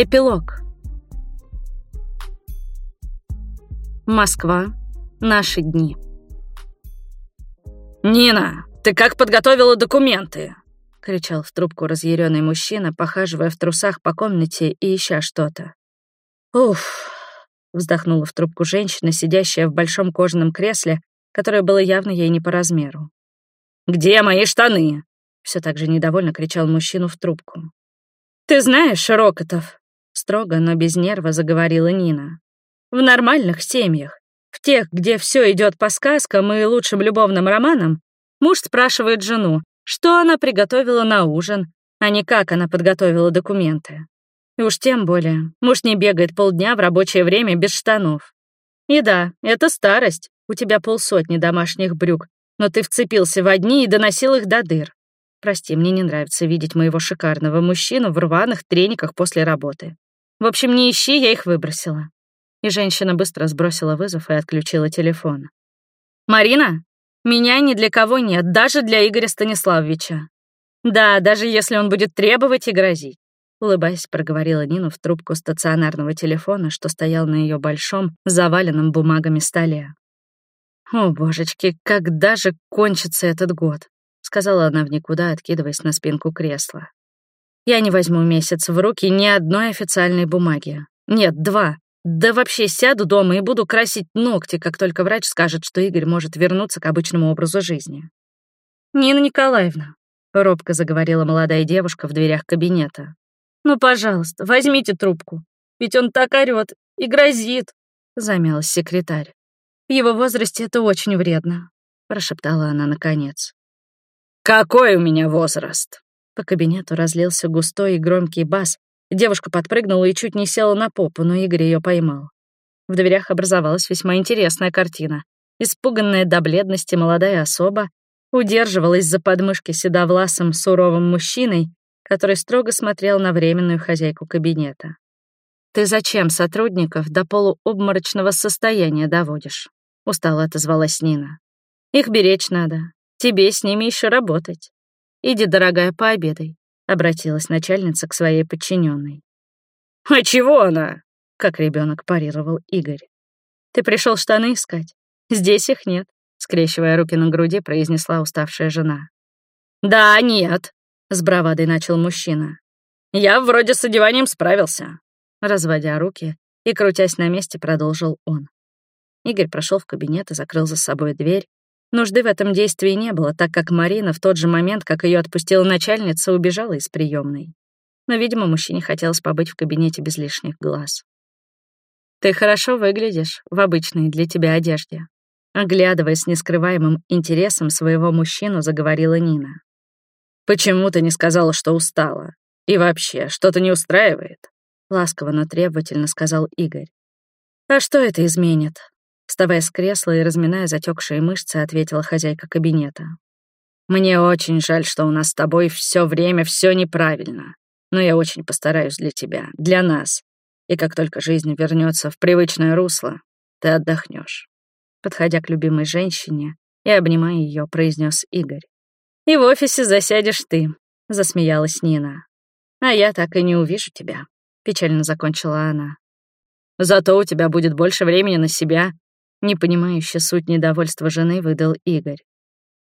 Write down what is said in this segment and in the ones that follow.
Эпилог. Москва. Наши дни. «Нина, ты как подготовила документы?» — кричал в трубку разъяренный мужчина, похаживая в трусах по комнате и ища что-то. «Уф!» — вздохнула в трубку женщина, сидящая в большом кожаном кресле, которое было явно ей не по размеру. «Где мои штаны?» — все так же недовольно кричал мужчину в трубку. «Ты знаешь, Рокотов, строго, но без нерва заговорила Нина. В нормальных семьях, в тех, где все идет по сказкам и лучшим любовным романам, муж спрашивает жену, что она приготовила на ужин, а не как она подготовила документы. И уж тем более, муж не бегает полдня в рабочее время без штанов. И да, это старость, у тебя полсотни домашних брюк, но ты вцепился в одни и доносил их до дыр. Прости, мне не нравится видеть моего шикарного мужчину в рваных трениках после работы. В общем, не ищи, я их выбросила. И женщина быстро сбросила вызов и отключила телефон. «Марина, меня ни для кого нет, даже для Игоря Станиславовича. Да, даже если он будет требовать и грозить. Улыбаясь, проговорила Нину в трубку стационарного телефона, что стоял на ее большом, заваленном бумагами столе. «О, божечки, когда же кончится этот год?» — сказала она в никуда, откидываясь на спинку кресла. Я не возьму месяц в руки ни одной официальной бумаги. Нет, два. Да вообще сяду дома и буду красить ногти, как только врач скажет, что Игорь может вернуться к обычному образу жизни. «Нина Николаевна», — робко заговорила молодая девушка в дверях кабинета. «Ну, пожалуйста, возьмите трубку. Ведь он так орёт и грозит», — замялась секретарь. «В его возрасте это очень вредно», — прошептала она наконец. «Какой у меня возраст?» По кабинету разлился густой и громкий бас. Девушка подпрыгнула и чуть не села на попу, но Игорь ее поймал. В дверях образовалась весьма интересная картина. Испуганная до бледности молодая особа удерживалась за подмышки седовласым суровым мужчиной, который строго смотрел на временную хозяйку кабинета. «Ты зачем сотрудников до полуобморочного состояния доводишь?» — устало отозвалась Нина. «Их беречь надо. Тебе с ними еще работать». «Иди, дорогая, пообедай», — обратилась начальница к своей подчиненной. «А чего она?» — как ребенок парировал Игорь. «Ты пришел штаны искать? Здесь их нет», — скрещивая руки на груди, произнесла уставшая жена. «Да, нет», — с бравадой начал мужчина. «Я вроде с одеванием справился», — разводя руки и крутясь на месте, продолжил он. Игорь прошел в кабинет и закрыл за собой дверь, Нужды в этом действии не было, так как Марина в тот же момент, как ее отпустила начальница, убежала из приемной. Но, видимо, мужчине хотелось побыть в кабинете без лишних глаз. «Ты хорошо выглядишь в обычной для тебя одежде», оглядывая с нескрываемым интересом своего мужчину, заговорила Нина. «Почему ты не сказала, что устала? И вообще, что-то не устраивает?» Ласково, но требовательно сказал Игорь. «А что это изменит? Вставая с кресла и разминая затекшие мышцы, ответила хозяйка кабинета. «Мне очень жаль, что у нас с тобой все время все неправильно. Но я очень постараюсь для тебя, для нас. И как только жизнь вернется в привычное русло, ты отдохнешь. Подходя к любимой женщине и обнимая ее, произнес Игорь. «И в офисе засядешь ты», — засмеялась Нина. «А я так и не увижу тебя», — печально закончила она. «Зато у тебя будет больше времени на себя не понимающий суть недовольства жены, выдал Игорь.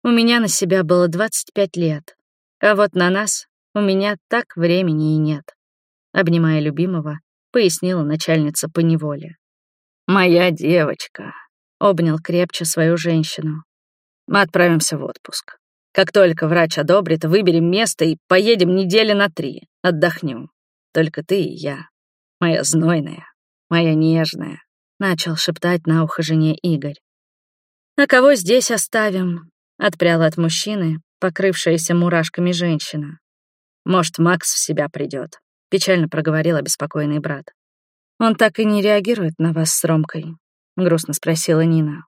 У меня на себя было 25 лет, а вот на нас у меня так времени и нет. Обнимая любимого, пояснила начальница по неволе. «Моя девочка», — обнял крепче свою женщину. «Мы отправимся в отпуск. Как только врач одобрит, выберем место и поедем недели на три, отдохнем. Только ты и я, моя знойная, моя нежная, начал шептать на ухо жене Игорь. «А кого здесь оставим?» — отпряла от мужчины, покрывшаяся мурашками женщина. «Может, Макс в себя придет, печально проговорил обеспокоенный брат. «Он так и не реагирует на вас с Ромкой?» — грустно спросила Нина.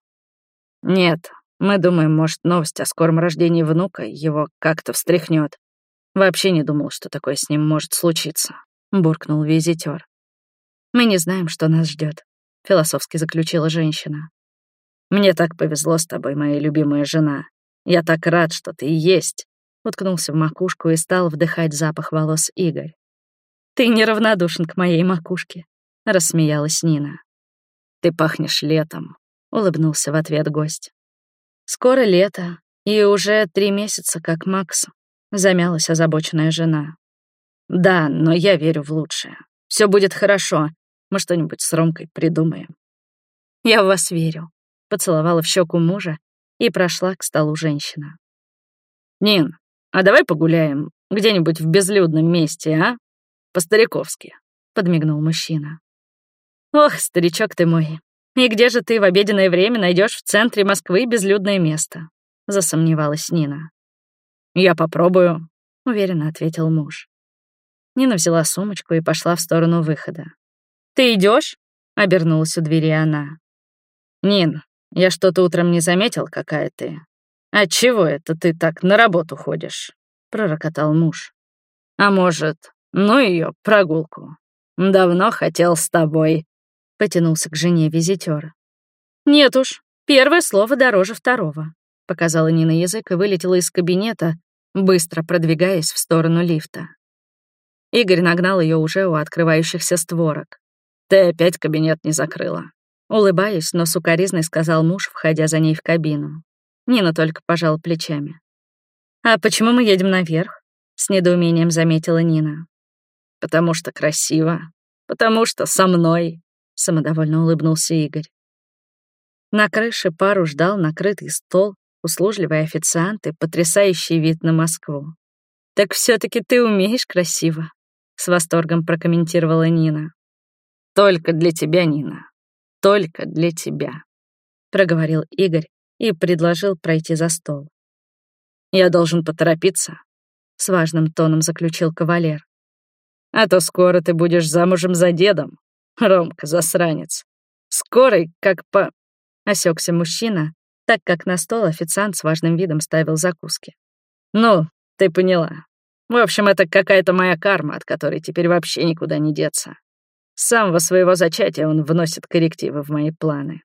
«Нет, мы думаем, может, новость о скором рождении внука его как-то встряхнет. Вообще не думал, что такое с ним может случиться», — буркнул визитер. «Мы не знаем, что нас ждет, — философски заключила женщина. «Мне так повезло с тобой, моя любимая жена. Я так рад, что ты есть», — уткнулся в макушку и стал вдыхать запах волос Игорь. Ты неравнодушен к моей макушке», — рассмеялась Нина. «Ты пахнешь летом», — улыбнулся в ответ гость. «Скоро лето, и уже три месяца, как Макс», — замялась озабоченная жена. «Да, но я верю в лучшее. Все будет хорошо. Мы что-нибудь с Ромкой придумаем». «Я в вас верю», — поцеловала в щеку мужа и прошла к столу женщина. «Нин, а давай погуляем где-нибудь в безлюдном месте, а? По-стариковски», — подмигнул мужчина. «Ох, старичок ты мой, и где же ты в обеденное время найдешь в центре Москвы безлюдное место?» — засомневалась Нина. «Я попробую», — уверенно ответил муж. Нина взяла сумочку и пошла в сторону выхода. «Ты идешь? обернулась у двери она. «Нин, я что-то утром не заметил, какая ты. Отчего это ты так на работу ходишь?» — пророкотал муж. «А может, ну ее прогулку. Давно хотел с тобой», — потянулся к жене визитер. «Нет уж, первое слово дороже второго», — показала Нина язык и вылетела из кабинета, быстро продвигаясь в сторону лифта. Игорь нагнал ее уже у открывающихся створок. «Ты опять кабинет не закрыла». Улыбаясь, но сукоризной сказал муж, входя за ней в кабину. Нина только пожала плечами. «А почему мы едем наверх?» — с недоумением заметила Нина. «Потому что красиво. Потому что со мной», — самодовольно улыбнулся Игорь. На крыше пару ждал накрытый стол, услужливый официант и потрясающий вид на Москву. «Так все таки ты умеешь красиво», с восторгом прокомментировала Нина. «Только для тебя, Нина. Только для тебя», — проговорил Игорь и предложил пройти за стол. «Я должен поторопиться», — с важным тоном заключил кавалер. «А то скоро ты будешь замужем за дедом, Ромка, засранец. Скорый, как по...» Осекся мужчина, так как на стол официант с важным видом ставил закуски. «Ну, ты поняла. В общем, это какая-то моя карма, от которой теперь вообще никуда не деться. С самого своего зачатия он вносит коррективы в мои планы.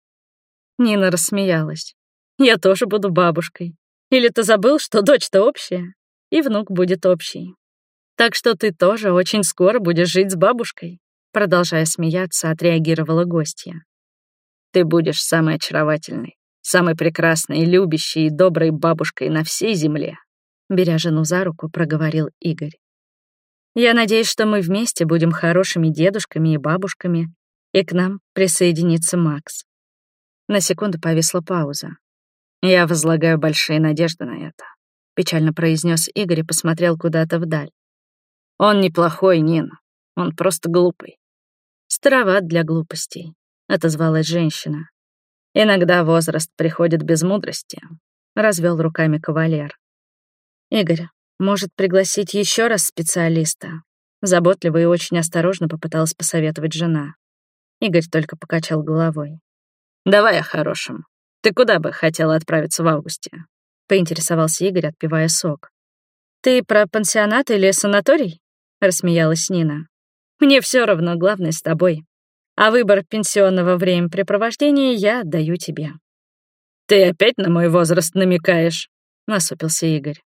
Нина рассмеялась. «Я тоже буду бабушкой. Или ты забыл, что дочь-то общая, и внук будет общий. Так что ты тоже очень скоро будешь жить с бабушкой», продолжая смеяться, отреагировала гостья. «Ты будешь самой очаровательной, самой прекрасной, любящей и доброй бабушкой на всей земле», беря жену за руку, проговорил Игорь. «Я надеюсь, что мы вместе будем хорошими дедушками и бабушками, и к нам присоединится Макс». На секунду повисла пауза. «Я возлагаю большие надежды на это», — печально произнес Игорь и посмотрел куда-то вдаль. «Он неплохой, Нин. Он просто глупый». «Староват для глупостей», — отозвалась женщина. «Иногда возраст приходит без мудрости», — развел руками кавалер. Игорь, может пригласить еще раз специалиста? Заботливо и очень осторожно попыталась посоветовать жена. Игорь только покачал головой. «Давай о хорошем. Ты куда бы хотела отправиться в августе?» — поинтересовался Игорь, отпивая сок. «Ты про пансионат или санаторий?» — рассмеялась Нина. «Мне все равно, главное с тобой. А выбор пенсионного времяпрепровождения я отдаю тебе». «Ты опять на мой возраст намекаешь?» — насупился Игорь.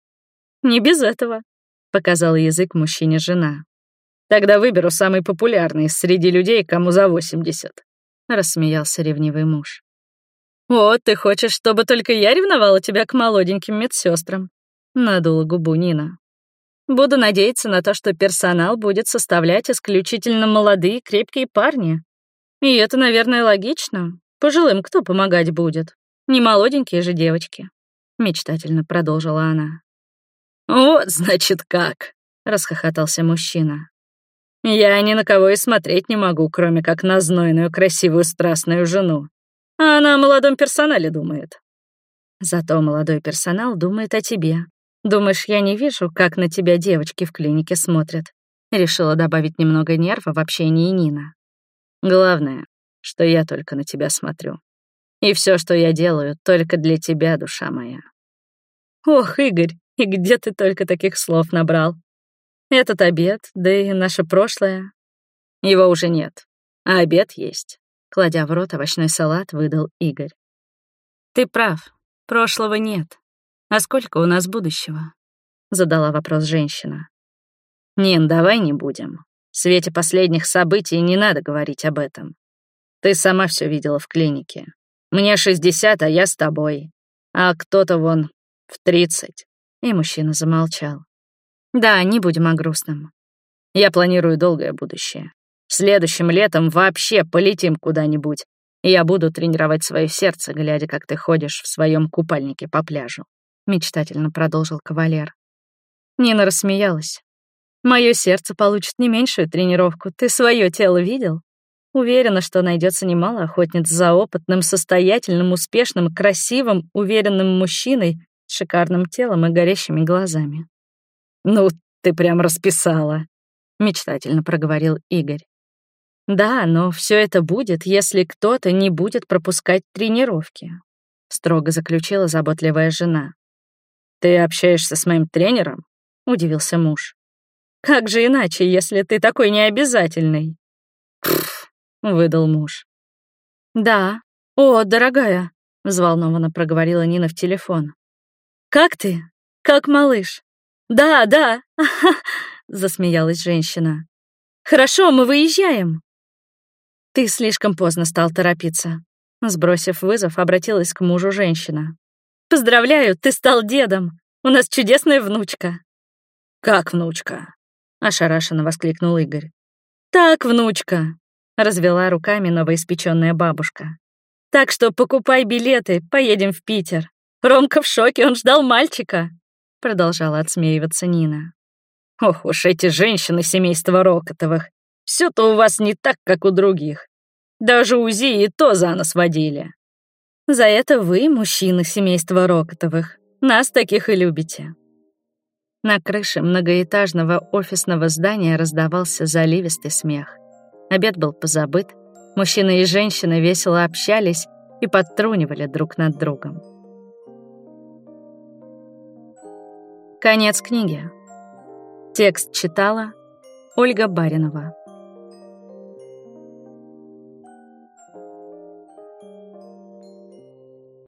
Не без этого», — показала язык мужчине жена. «Тогда выберу самый популярный среди людей, кому за 80», — рассмеялся ревнивый муж. «О, ты хочешь, чтобы только я ревновала тебя к молоденьким медсестрам? надула губу Нина. «Буду надеяться на то, что персонал будет составлять исключительно молодые крепкие парни. И это, наверное, логично. Пожилым кто помогать будет? Не молоденькие же девочки», — мечтательно продолжила она. «Вот, значит, как!» — расхохотался мужчина. «Я ни на кого и смотреть не могу, кроме как на знойную, красивую, страстную жену. А она о молодом персонале думает». «Зато молодой персонал думает о тебе. Думаешь, я не вижу, как на тебя девочки в клинике смотрят?» Решила добавить немного нерва в общении Нина. «Главное, что я только на тебя смотрю. И все, что я делаю, только для тебя, душа моя». «Ох, Игорь, и где ты только таких слов набрал? Этот обед, да и наше прошлое. Его уже нет, а обед есть. Кладя в рот овощной салат, выдал Игорь. Ты прав, прошлого нет. А сколько у нас будущего? Задала вопрос женщина. Нин, давай не будем. В свете последних событий не надо говорить об этом. Ты сама все видела в клинике. Мне 60, а я с тобой. А кто-то вон в 30. И мужчина замолчал. Да, не будем о грустном. Я планирую долгое будущее. Следующим летом вообще полетим куда-нибудь, и я буду тренировать свое сердце, глядя, как ты ходишь в своем купальнике по пляжу», — мечтательно продолжил кавалер. Нина рассмеялась. Мое сердце получит не меньшую тренировку. Ты свое тело видел? Уверена, что найдется немало охотниц за опытным, состоятельным, успешным, красивым, уверенным мужчиной с шикарным телом и горящими глазами. «Ну, ты прям расписала», — мечтательно проговорил Игорь. «Да, но все это будет, если кто-то не будет пропускать тренировки», — строго заключила заботливая жена. «Ты общаешься с моим тренером?» — удивился муж. «Как же иначе, если ты такой необязательный?» «Пф», — выдал муж. «Да. О, дорогая», — взволнованно проговорила Нина в телефон. «Как ты? Как малыш?» «Да, да», — засмеялась женщина. «Хорошо, мы выезжаем». «Ты слишком поздно стал торопиться». Сбросив вызов, обратилась к мужу женщина. «Поздравляю, ты стал дедом. У нас чудесная внучка». «Как внучка?» — ошарашенно воскликнул Игорь. «Так, внучка», — развела руками новоиспеченная бабушка. «Так что покупай билеты, поедем в Питер. Ромка в шоке, он ждал мальчика», — продолжала отсмеиваться Нина. «Ох уж эти женщины семейства Рокотовых. все то у вас не так, как у других. Даже УЗИ и то за нос водили». «За это вы, мужчины семейства Рокотовых, нас таких и любите», на крыше многоэтажного офисного здания раздавался заливистый смех. Обед был позабыт, мужчина и женщина весело общались и подтрунивали друг над другом. Конец книги. Текст читала Ольга Баринова.